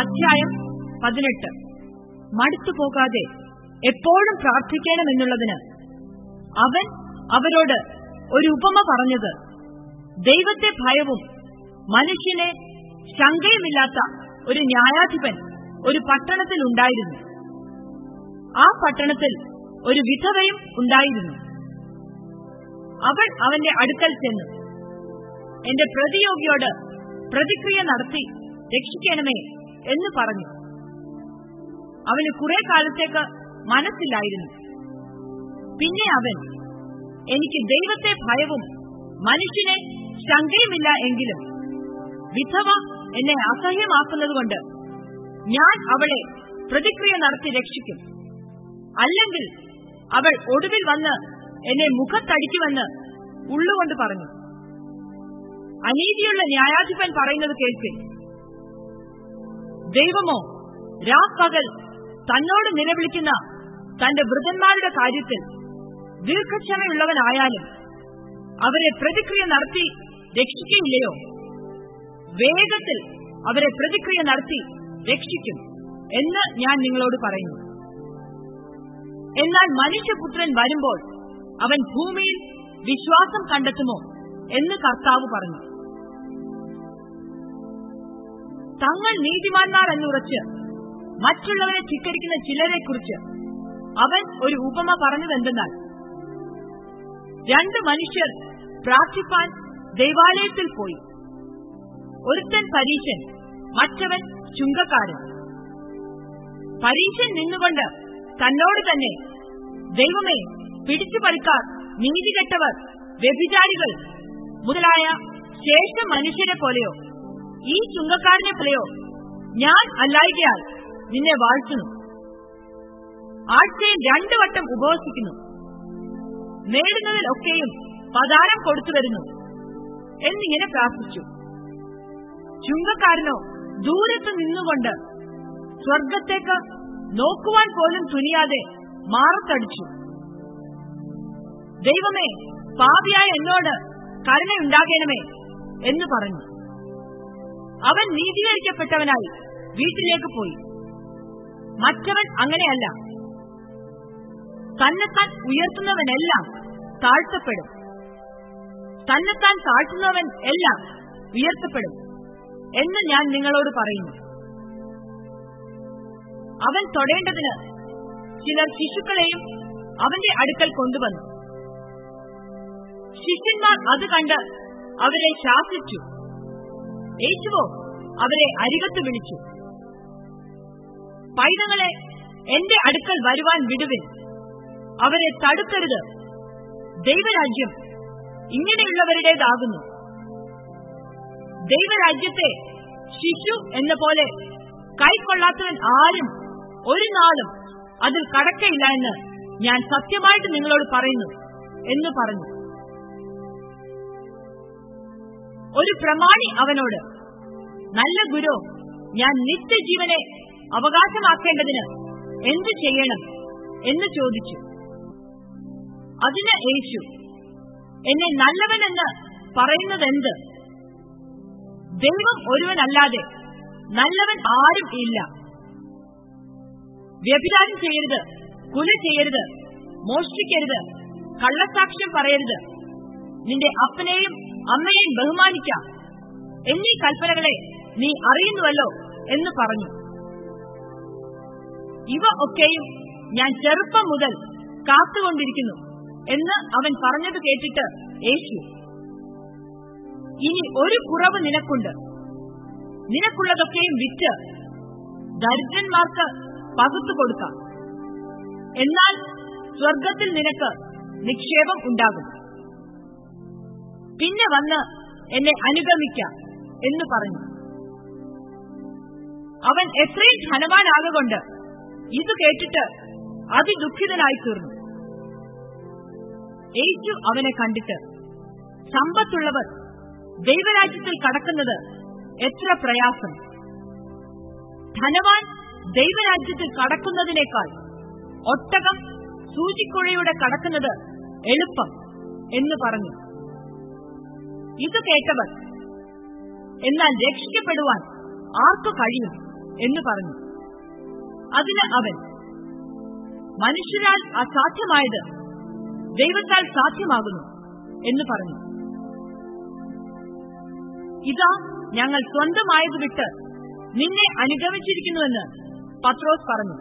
അധ്യായം പതിനെട്ട്. മടുത്തു പോകാതെ എപ്പോഴും പ്രാർത്ഥിക്കണമെന്നുള്ളതിന് അവൻ അവരോട് ഒരു ഉപമ പറഞ്ഞത് ദൈവത്തെ ഭയവും മനുഷ്യനെ ശങ്കയുമില്ലാത്ത ഒരു ന്യായാധിപൻ ഒരു പട്ടണത്തിൽ ഉണ്ടായിരുന്നു. ആ പട്ടണത്തിൽ ഒരു വിധവയും ഉണ്ടായിരുന്നു. അവൾ അവന്റെ അടുക്കൽ ചെന്നു എന്റെ പ്രതിയോഗിയോട് പ്രതിക്രിയ നടത്തി രക്ഷിക്കണമേ എന്ന് പറഞ്ഞു. അവന് കുറെ കാലത്തേക്ക് മനസ്സിലായിരുന്നു. പിന്നെ അവൻ എനിക്ക് ദൈവത്തെ ഭയവും മനുഷ്യനെ ശങ്കയുമില്ല എങ്കിലും വിധവ എന്നെ അസഹ്യമാക്കുന്നതുകൊണ്ട് ഞാൻ അവളെ പ്രതിക്രിയ നടത്തി രക്ഷിക്കും. അല്ലെങ്കിൽ അവൾ ഒടുവിൽ വന്ന് എന്നെ മുഖത്തടിക്കുമെന്ന് ഉള്ളുകൊണ്ട് പറഞ്ഞു. അനീതിയുള്ള ന്യായാധിപൻ പറയുന്നത് കേൾപ്പിൽ ദൈവമോ? രാപ്പകൽ തന്നോട് നിലവിളിക്കുന്ന തന്റെ വൃതന്മാരുടെ കാര്യത്തിൽ ദീർഘക്ഷമയുള്ളവനായാലും അവരെ പ്രതിക്രിയ നടത്തി രക്ഷിക്കുകയില്ലയോ? വേഗത്തിൽ അവരെ പ്രതിക്രിയ നടത്തി രക്ഷിക്കും എന്ന് ഞാൻ നിങ്ങളോട് പറയുന്നു. എന്നാൽ മനുഷ്യപുത്രൻ വരുമ്പോൾ അവൻ ഭൂമിയിൽ വിശ്വാസം കണ്ടെത്തുമോ എന്ന് കർത്താവ് പറഞ്ഞു. തങ്ങൾ നീതിമാന്മാർ എന്നുറച്ച് മറ്റുള്ളവരെ ധിക്കരിക്കുന്ന ചിലരെക്കുറിച്ച് അവൻ ഒരു ഉപമ പറഞ്ഞതെന്തെന്നാൽ രണ്ട് മനുഷ്യർ പ്രാർത്ഥിപ്പാൻ ദേവാലയത്തിൽ പോയി. ഒരുത്തൻ പരീശൻ മറ്റവൻ ചുങ്കക്കാരൻ പരീശൻ നിന്നുകൊണ്ട് തന്നോട് തന്നെ ദൈവമേ പിടിച്ചു പറിക്കാർ നീതികെട്ടവർ വ്യഭിചാരികൾ മുതലായ ശേഷ മനുഷ്യരെ പോലെയോ ഈ ചുങ്കക്കാരനെ പോലെയോ? ഞാൻ അല്ലായികയാൽ നിന്നെ വാഴ്ത്തുന്നു. ആഴ്ചയിൽ രണ്ടു വട്ടം ഉപവസിക്കുന്നു. നേടുന്നതിലൊക്കെയും പതാരം കൊടുത്തു വരുന്നു എന്നിങ്ങനെ പ്രാർത്ഥിച്ചു. ചുങ്കക്കാരനോ ദൂരത്ത് നിന്നുകൊണ്ട് സ്വർഗത്തേക്ക് നോക്കുവാൻ പോലും തുനിയാതെ മാറത്തടിച്ചു. ദൈവമേ പാപിയായ എന്നോട് കരുണയുണ്ടാകണമേ എന്ന് പറഞ്ഞു. അവൻ നീതീകരിക്കപ്പെട്ടവനായി വീട്ടിലേക്ക് പോയി. മറ്റവൻ അങ്ങനെയല്ല. തന്നെത്താൻ ഉയർത്തുന്നവനെല്ലാം താഴ്ത്തപ്പെടും. തന്നെത്താൻ താഴ്ത്തുന്നവൻ എല്ലാം ഉയർത്തപ്പെടും എന്ന് ഞാൻ നിങ്ങളോട് പറയുന്നു. അവൻ തൊടേണ്ടതിന് ചിലർ ശിശുക്കളെയും അവന്റെ അടുക്കൽ കൊണ്ടുവന്നു. ശിഷ്യന്മാർ അത് കണ്ട് അവരെ ശാസിച്ചു. യേശുവോ അവരെ അരികത്ത് വിളിച്ചു. പൈതങ്ങളെ എന്റെ അടുക്കൽ വരുവാൻ വിടുവിൻ. അവരെ തടുക്കരുത്. ദൈവരാജ്യം ഇങ്ങനെയുള്ളവരുടേതാകുന്നു. ദൈവരാജ്യത്തെ ശിശു എന്ന പോലെ കൈക്കൊള്ളാത്തവൻ ആരും ഒരു നാളും അതിൽ കടക്കയില്ല എന്ന് ഞാൻ സത്യമായിട്ട് നിങ്ങളോട് പറയുന്നു എന്ന് പറഞ്ഞു. ഒരു പ്രമാണി അവനോട് നല്ല ഗുരു ഞാൻ നിത്യജീവനെ അവകാശമാക്കേണ്ടതിന് എന്തു ചെയ്യണം? എന്ന് ചോദിച്ചു. അതിന് യേശു എന്നെ നല്ലവനെന്ന് പറയുന്നതെന്ത്? ദൈവം ഒരുവനല്ലാതെ നല്ലവൻ ആരും ഇല്ല. വ്യഭിചാരം ചെയ്യരുത് കുല ചെയ്യരുത് മോഷ്ടിക്കരുത് കള്ളസാക്ഷ്യം പറയരുത്. നിന്റെ അപ്പനെയും അമ്മയെയും ബഹുമാനിക്കാം. എന്നീ കൽപ്പനകളെ നീ അറിയുന്നുവല്ലോ എന്ന് പറഞ്ഞു. ഇവ ഒക്കെയും ഞാൻ ചെറുപ്പം മുതൽ കാത്തുകൊണ്ടിരിക്കുന്നു എന്ന് അവൻ പറഞ്ഞത് കേട്ടിട്ട് യേശു ഇനി ഒരു കുറവ് നിനക്കുണ്ട്. നിനക്കുള്ളതൊക്കെയും വിറ്റ് ദരിദ്രന്മാർക്ക് പകുത്തു കൊടുക്കാം. എന്നാൽ സ്വർഗത്തിൽ നിനക്ക് നിക്ഷേപം ഉണ്ടാകും. പിന്നെ വന്ന് എന്നെ അനുഗമിക്കാം എന്ന് പറഞ്ഞു. അവൻ എത്രയും ധനവാനാകൊണ്ട് ഇത് കേട്ടിട്ട് അതിദുഃഖിതനായി തീർന്നു. യേശു അവനെ കണ്ടിട്ട് സമ്പത്തുള്ളവർ ദൈവരാജ്യത്തിൽ കടക്കുന്നത് എത്ര പ്രയാസം. ധനവാൻ ദൈവരാജ്യത്തിൽ കടക്കുന്നതിനേക്കാൾ ഒട്ടകം സൂചിക്കുഴയുടെ കടക്കുന്നത് എളുപ്പം എന്ന് പറഞ്ഞു. ഇത് കേട്ടവർ എന്നാൽ രക്ഷിക്കപ്പെടുവാൻ ആർക്കു കഴിയും എന്ന് പറഞ്ഞു. അതിന് അവൻ മനുഷ്യരാൽ അസാധ്യമായത് ദൈവത്താൽ സാധ്യമാകുന്നു എന്ന് പറഞ്ഞു. ഇതാ ഞങ്ങൾ സ്വന്തമായത് വിട്ട് നിന്നെ അനുഗമിച്ചിരിക്കുന്നുവെന്ന് പത്രോസ് പറഞ്ഞു.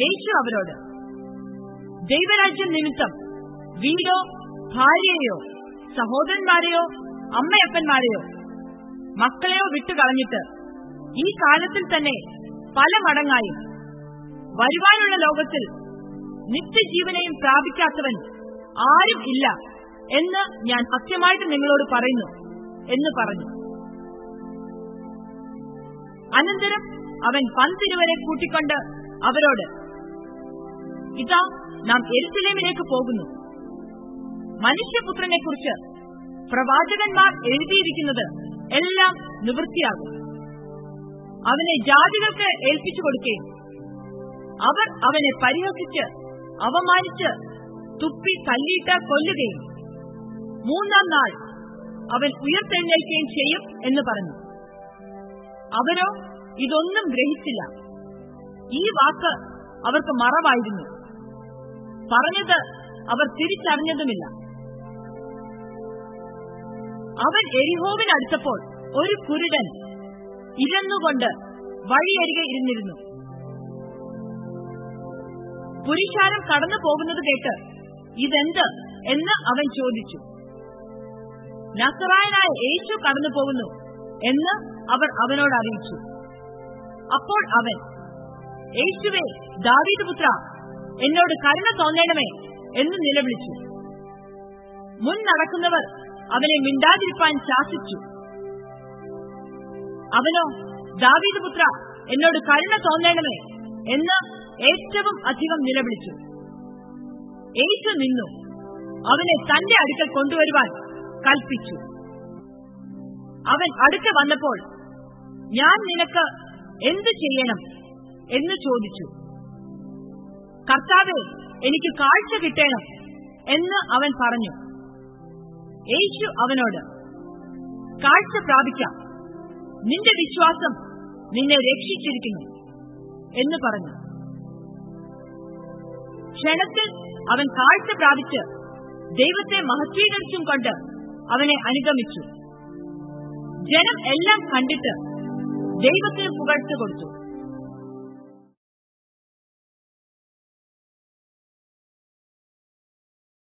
യേശു അവരോട് ദൈവരാജ്യം നിമിത്തം വീടോ ഭാര്യയെയോ സഹോദരന്മാരെയോ അമ്മയപ്പന്മാരെയോ മക്കളെയോ വിട്ടുകളഞ്ഞിട്ട് ഈ കാലത്തിൽ തന്നെ പല മടങ്ങായും വരുവാനുള്ള ലോകത്തിൽ നിത്യജീവനെയും പ്രാപിക്കാത്തവൻ ആരും ഇല്ല എന്ന് ഞാൻ സത്യമായിട്ട് നിങ്ങളോട് പറയുന്നു എന്ന് പറഞ്ഞു. അനന്തരം അവൻ പന്തിരുവരെ കൂട്ടിക്കൊണ്ട് അവരോട് ഇതാ നാം എരുസലേമിലേക്ക് പോകുന്നു. മനുഷ്യപുത്രനെ കുറിച്ച് പ്രവാചകന്മാർ എഴുതിയിരിക്കുന്നത് എല്ലാം നിവൃത്തിയാകും. അവനെ ജാതികൾക്ക് ഏൽപ്പിച്ചു കൊടുക്കുകയും അവർ അവനെ പരിഹസിച്ച് അവമാനിച്ച് തുപ്പി തല്ലിയിട്ട് കൊല്ലുകയും മൂന്നാം നാൾ അവൻ ഉയർത്തെഴുന്നേൽക്കുകയും ചെയ്യും എന്ന് പറഞ്ഞു. അവരോ ഇതൊന്നും ഗ്രഹിച്ചില്ല. ഈ വാക്ക് അവർക്ക് മറവായിരുന്നു. പറഞ്ഞത് അവർ തിരിച്ചറിഞ്ഞതുമില്ല. അവൻ എരിഹോവിനടുത്തപ്പോൾ ഒരു കുരുടൻ ഇരന്നുകൊണ്ട് വഴിയരികെ ഇരുന്നിരുന്നു. പുരുഷാരം കടന്നു പോകുന്നത് കേട്ട് ഇതെന്ത് എന്ന് അവൻ ചോദിച്ചു. നസറായനായ യേശു കടന്നു പോകുന്നു എന്ന് അവർ അവനോട് അറിയിച്ചു. അപ്പോൾ അവൻ യേശുവെ ദാവീദ് പുത്ര എന്നോട് കരുണ തോന്നണമേ എന്ന് നിലവിളിച്ചു. മുൻ നടക്കുന്നവർ അവനെ മിണ്ടാതിരിപ്പാൻ ശാസിച്ചു. അവനോ ദാവീദ് പുത്ര എന്നോട് കരുണ തോന്നണമേ എന്ന് ഏറ്റവും അധികം നിലവിളിച്ചു. യേശു നിന്നു. അവനെ തന്റെ അടുക്കൽ കൊണ്ടുവരുവാൻ കൽപ്പിച്ചു. അവൻ അടുത്ത് വന്നപ്പോൾ ഞാൻ നിനക്ക് എന്തു ചെയ്യണം? എന്ന് ചോദിച്ചു. കർത്താവെ എനിക്ക് കാഴ്ച കിട്ടണം എന്ന് അവൻ പറഞ്ഞു. യേശു അവനോട് കാഴ്ച പ്രാപിക്കാം. നിന്റെ വിശ്വാസം നിന്നെ രക്ഷിച്ചിരിക്കുന്നു എന്ന് പറഞ്ഞു. ക്ഷണത്തിൽ അവൻ കാഴ്ച പ്രാപിച്ച് ദൈവത്തെ മഹത്വീകരിച്ചും കൊണ്ട് അവനെ അനുഗമിച്ചു. ജനം എല്ലാം കണ്ടിട്ട് ദൈവത്തെ പുകഴ്ച കൊടുത്തു.